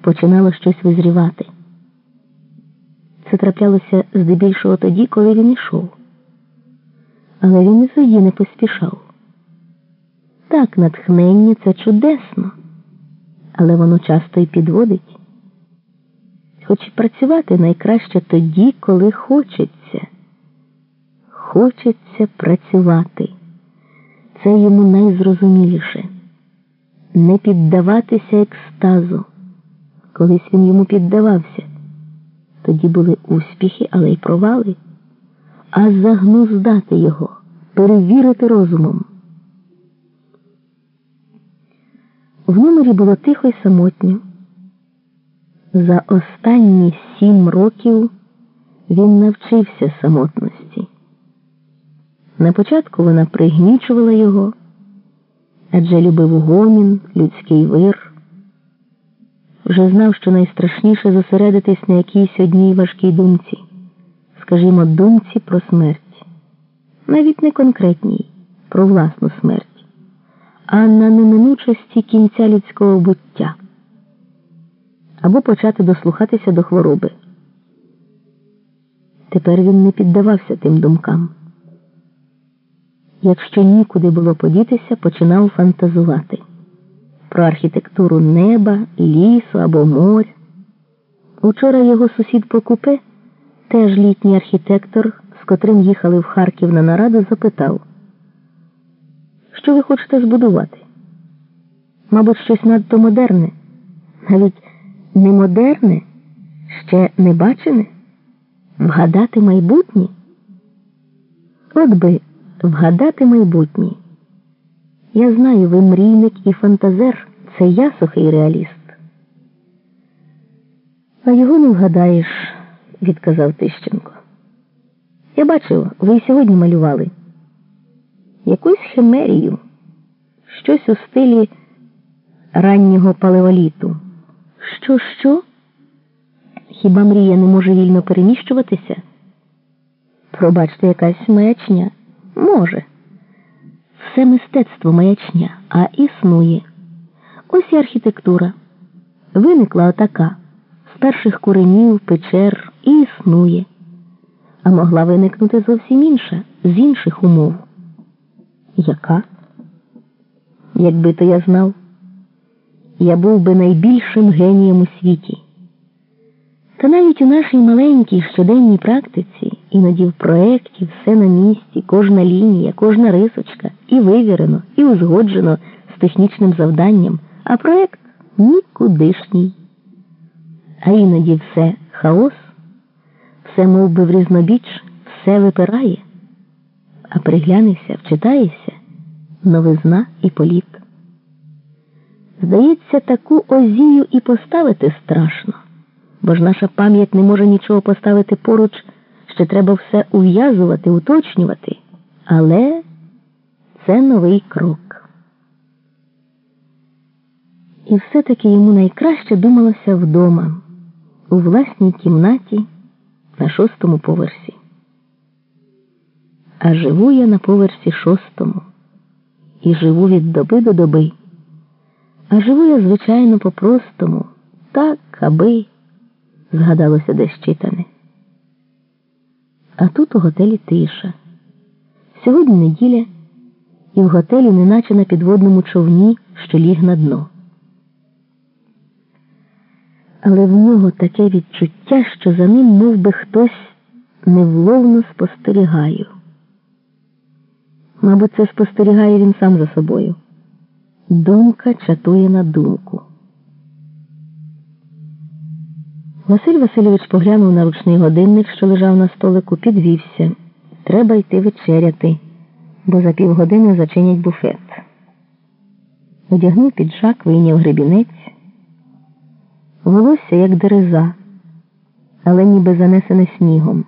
починало щось визрівати. Це траплялося здебільшого тоді, коли він ішов. Але він і тоді не поспішав. Так, натхнення це чудесно, але воно часто й підводить. Хоч працювати найкраще тоді, коли хочеться. Хочеться працювати. Це йому найзрозуміліше не піддаватися екстазу. Колись він йому піддавався. Тоді були успіхи, але й провали, а загнуздати його, перевірити розумом. В номері було тихо й самотньо. За останні сім років він навчився самотності. На початку вона пригнічувала його, адже любив гомін, людський вир. Вже знав, що найстрашніше зосередитись на якійсь одній важкій думці, скажімо, думці про смерть, навіть не конкретній, про власну смерть а на неминучості кінця людського буття або почати дослухатися до хвороби. Тепер він не піддавався тим думкам. Якщо нікуди було подітися, починав фантазувати про архітектуру неба, лісу або моря. Учора його сусід по купе, теж літній архітектор, з котрим їхали в Харків на нараду, запитав. Що ви хочете збудувати? Мабуть, щось надто модерне, навіть не модерне, ще не бачене? Вгадати майбутнє? От би вгадати майбутнє. Я знаю, ви мрійник і фантазер, це я сухий реаліст. А його не вгадаєш, відказав Тищенко. Я бачив, ви і сьогодні малювали якусь химерію, щось у стилі раннього палеоліту. Що, що? Хіба мрія не може вільно переміщуватися? Пробачте, якась маячня. Може. Все мистецтво маячня, а існує. Ось і архітектура. Виникла отака з перших коренів, печер і існує, а могла виникнути зовсім інша, з інших умов. Яка? Якби то я знав, я був би найбільшим генієм у світі. Та навіть у нашій маленькій щоденній практиці, іноді в проєкті все на місці, кожна лінія, кожна рисочка і вивірено, і узгоджено з технічним завданням, а проєкт нікудишній. А іноді все хаос, все мов би в різнобіч, все випирає а приглянешся, вчитаєшся новизна і політ. Здається, таку озію і поставити страшно, бо ж наша пам'ять не може нічого поставити поруч, ще треба все ув'язувати, уточнювати. Але це новий крок. І все-таки йому найкраще думалося вдома, у власній кімнаті на шостому поверсі а живу я на поверсі шостому і живу від доби до доби. А живу я, звичайно, по-простому, так, аби, згадалося десь читане. А тут у готелі тиша. Сьогодні неділя, і в готелі неначе на підводному човні, що ліг на дно. Але в нього таке відчуття, що за ним мов би, хтось невловно спостерігає. Мабуть, це спостерігає він сам за собою. Думка чатує на думку. Василь Васильович поглянув на ручний годинник, що лежав на столику, підвівся. Треба йти вечеряти, бо за півгодини зачинять буфет. Одягнув піджак, вийняв гребінець. Волосся, як дереза, але ніби занесене снігом.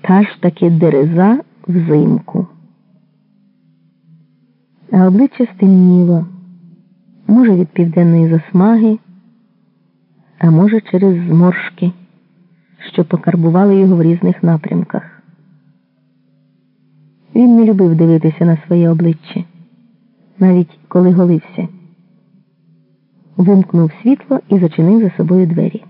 Та ж таки дереза взимку. А обличчя стемніло, може, від південної засмаги, а може, через зморшки, що покарбували його в різних напрямках. Він не любив дивитися на своє обличчя, навіть коли голився. вимкнув світло і зачинив за собою двері.